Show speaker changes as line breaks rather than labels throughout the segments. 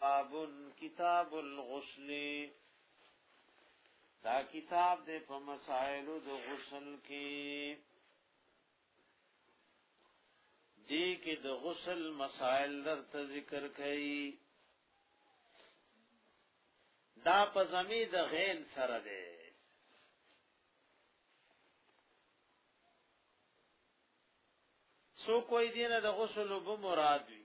باب کتاب الغسل دا کتاب د په مسائل د غسل کې دې کې د غسل مسائل درته ذکر کړي دا په زمي د غین سره ده سو کوئی دینه د غسل وب مراد وي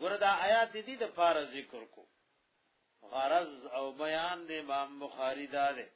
ګور دا آیات دي د پاره ذکر کو غرض او بیان د امام بخاری دا ده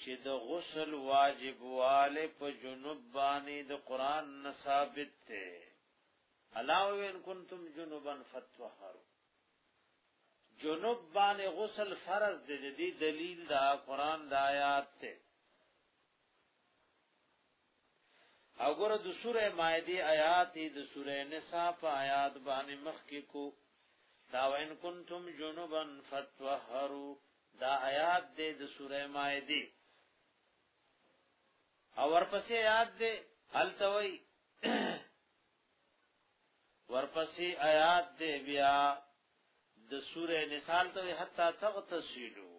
چې د غسل واجب واله په جنوب باندې د قران نه ثابت ده الا وان کنتم جنوبا فتطهروا جنوب باندې غسل فرض دی د دې دلیل دا قران د آیات ته او ګره د سوره مائده آیات د سوره نساء په آیات باندې مخ کې کو دا وین کنتم جنبا فتوهروا دا آیات دې د سوره مائده او ورپسې آیات دې التوي ورپسې آیات دې بیا د سوره نساء ته حتا تغتسلوا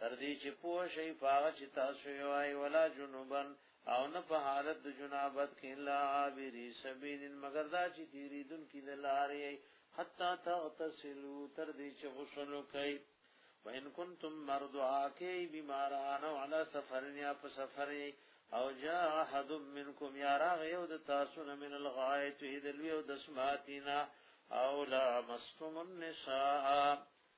تر دې چې پوه شئ په هغه چې تاسو یې وایي ولا جنوبن او نه په حالت د جنابت کې لا عابری سبیل مگر دا چې تیریدون کې د لارې حتا تغتسلو تر دې چې غسل وکړئ وان کنتم مرضعا کې بیماران او علی سفر یا په سفر او جاء احد منکم یا راغ یو د تاسو نه من الغایت هدلوی او د سماتینا او لا مستم النساء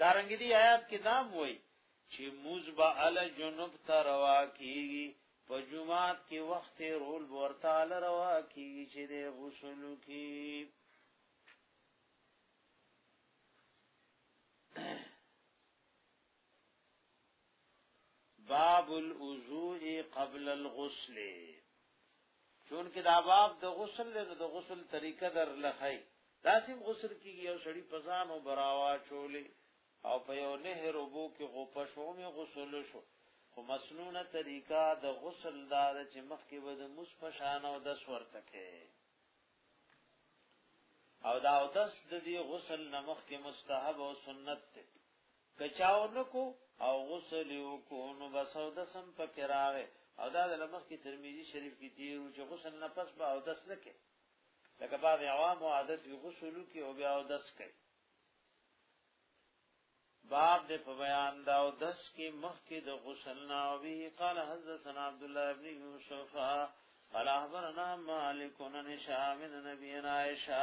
دارنګ دی آیات کې دام وای چې موز با ال جنوب ته روا کیږي په جمعات کې وخت رول ورته ال روا کیږي چې د غسل کې باب الوضوء قبل الغسل چون کې دا باب د غسل له د غسل طریقه در لخی لازم غسل کیږي او سړی پزان او براوا چولې او په یو نهر وبو کې غوپه شو می غسل شو خو مسنونه طریقه د غسل دار چې مخ کې ود مس پشان او د سور تکه او دا او دس د دې غسل نمخ کې مستحب او سنت ته که چاو نکو او غسل وکو نو بس او دسم پکې راغې او دا د لمخ کې ترمذی شریف کې تیرو چې غسل نه پس به او دس نه کې لکه بعض عوام او عادت وی غسل کې او بیا او دس کوي باب دې په بیان دا او دس کې مخ کې د غسل نه او به قال حدثنا عبد الله ابن یوسف قال اخبرنا مالک بن هشام بن نبی عائشہ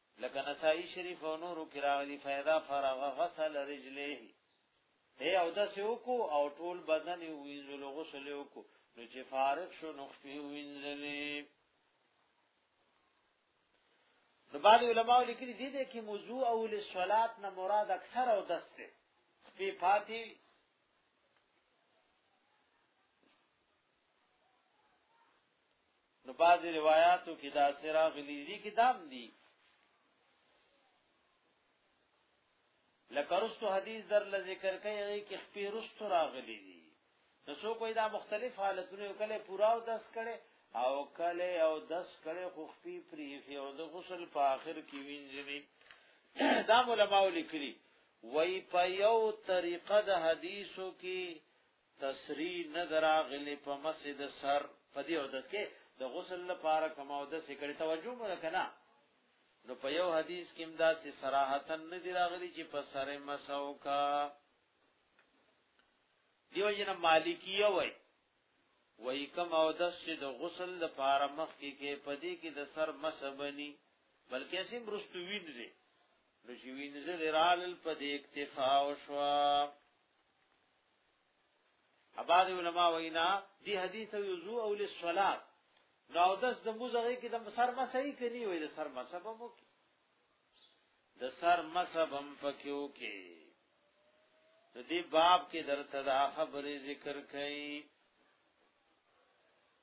لکه نسائی شریف او نورو کې راغلي فیدا فرغ غسل رجلیه هي او د سوکو او ټول بدن یې وینځلو غسل یې وکړو نو چې فارغ شو نو خپې وینځلې نو بعض علماء لیکلي دي دي کې موضوع او لصلات نه مراد اکثر او دسته خپې پاتې نو بعض روایاتو کې دا سره غلي دي کتاب دي لکرستو حدیث در ل ذکر کوي کې خپې رستو راغلي دي نو څو کوئی دا مختلف حالتونه کله پورا او دس کړي او کله او دس کړي خو خپې پری فی او د غسل په اخر کې وینځي دا علماء لیکلي وای په یو طریقه د حدیثو کې تسری نه دراغلی په مسجد سر په دې او دس کې د غسل لپاره کوم او دس کړي توجه مو کنه نو په یو حدیث کې امدا سي صراحتن نه دراغلی چې په سر مسو کا دیو جن مالکیه وای وای کوم او دس چې د غسل لپاره مخ کې کې په دې کې د سر مسبني بلکې سیم برستو وینځي نو چې وینځل رال په دې اکتفا او شوا اباد علماء وینا دی حدیث او یزو او للصلاه نو داس د موزغه کې د سر مسې کني وي د سر مسبب وکي د سر مسبم پکيو کې د دې باب کې درته دا خبره ذکر کړي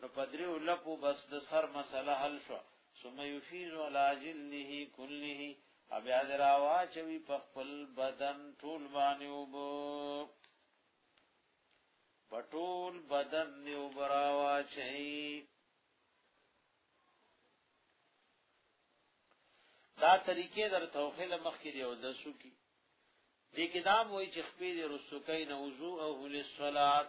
نو پدریو لپو بس د سر مسله حل شو ثم يفيض على جلده كله ابیا دراوا چوي په خپل بدن ټول باندې وب پټول بدن نیو براوا چي دا طریقې در توخیل مخ کې دی او د سکی دې کتاب وای چې خپې د رسوکې نه وضو او للصلات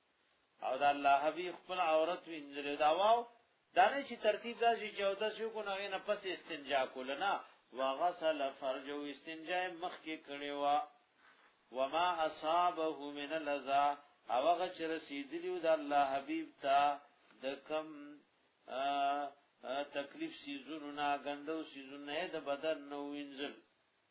او دا الله حبیب خپل عورت وینځل دا واو دا نه چې ترتیب دا چې جوده شو کو نه نه پس استنجا کول نه وغسل فرجو استنجا مخ کې کړي وا وما اصابه من لذا او هغه چې رسیدلی د الله حبیب ته د کم تکلیف سیزونو نه غندو سیزونو نه د بدن نو وینځل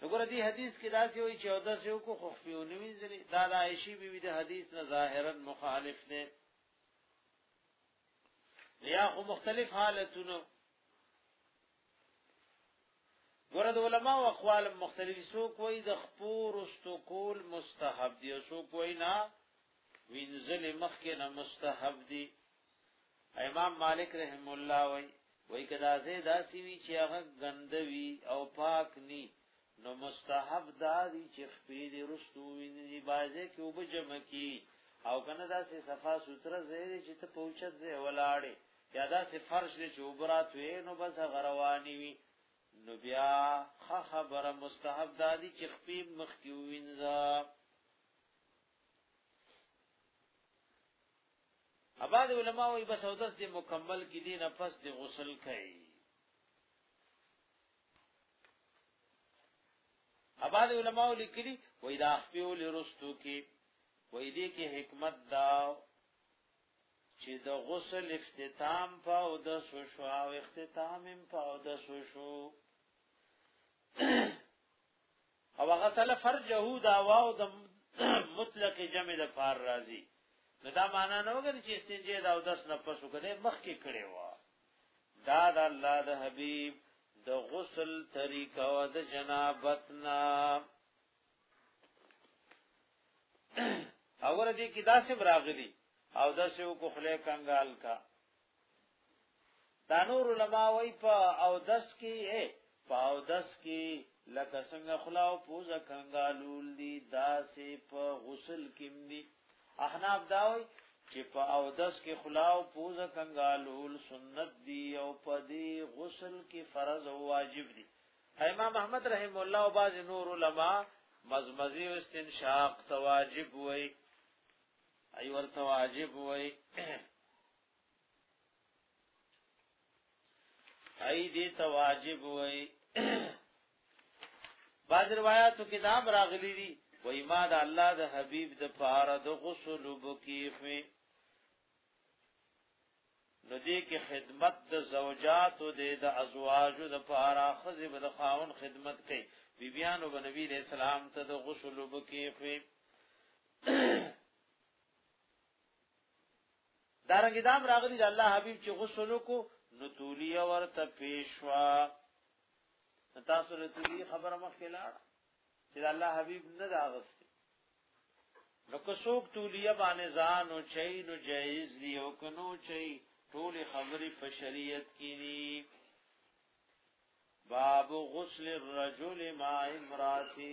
وګوره دې حدیث کې دا څه وی 14 یو کو خو په نیوی ځلې دا د عائشې بیبي د حدیث نه ظاهرا مخالف نه یا خو مختلف حالتونه ګوره د علما او اقوال مختلفي سو کوئی د خپور استقول مستحب دی سو کوئی نه وینځل مخکې نه مستحب دی امام مالک رحم الله وی وی کدا زه داسی وی چې هغه غندوی او پاک نی نو مستحب دادی چې خپې دې رستو ویني بازه کې وبجم کی او کنه دا سه صفا سوتره زهره چې ته پوښت زه ولاړې یا دا سه فرش دې چې وبرات وې نو بس غروانی وی نو بیا خبره مستحب دادی چې خپې مخ کې وینځه اباد علماء وي بس او دس دې مکمل کې دي نفس دې غسل کوي اباد علماء لیکلي وې دا خپل لرستو کې وې دې کې حکمت دا چې د غسل اختتام په او د شو او اختتام په او د شو او غسل فرجه دا واو د مطلق جمع د فار راضی نو دا معنا نه وګوري چې استنجه دا او دس نه پسو کړي مخ کې کړي وا دا د الله د حبيب د غسل طریقه او د جنابت نا اور دې کې داسې راغلي او داسې کو خله کنګال کا دا نور علما وای په او دس کې اے په او دس کې لکه څنګه خلا او پوزه کنګالول دي دا سه په غسل کې دي احناف دا وای چې په او دس کې خلا او پوزه کنګالول سنت دي او په دې غسل کې فرض او واجب دي امام احمد رحم الله او باز نور علما مزمزي او استنشاق تواجب وای ای ورته واجب وای ای دې ته واجب وای بعض روایتو کې دا راغلي دي وای ما د الله د حبيب د پاره د غسل وبکیخوي نو دې کې خدمت د زوجات او د ازواج د پاره خزب د خاون خدمت کوي بیبيانو بنبي له سلام ته د غسل وبکیخوي دارنګ دام راغلی د الله حبیب چې غسل کو نو تولیه ورته پیشوا تاسو له تولیه خبره مخکې لاړه چې الله حبیب نه دا غست نو که څوک تولیه باندې ځان او چي نو جایز دی او کنو چي ټول خبرې په شریعت کې دي باب غسل الرجل مع امراته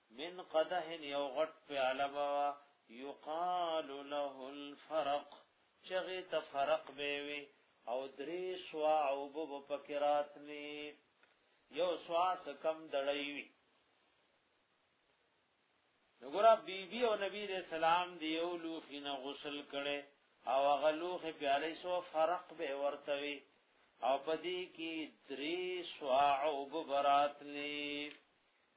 من قدح یو غټ پیاله بوا یقال له الفرق چغه تفرق بیوی او درې سوا او بو پکرات نی یو سوا کم دړیوی نګورا بی بی او نبی رسول سلام دی یو لوخی نه غسل کړي او هغه لوخی پیاله سو فرق به ورتوي او پدی کی درې سوا او بو برات نی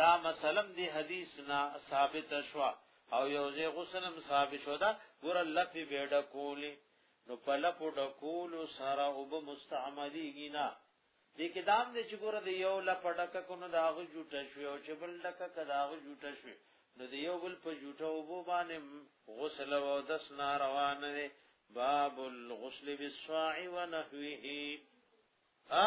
دا مسلم دی حدیث نا ثابت شوا او یو ځای غسلم ثابت شو دا ګور لفی بیډه کولی نو په لپو ډکول سره او به مستعملېږي نه دې کې دام دې چې ګوره د یو لپه ډکه کو نو داغه جوټه شوی او چې بل ډکه که داغه جوټه شوی نو د یو بل په جوټه وبو باندې غسل او دس نه روان دی باب الغسل بالصاع ونحوه ها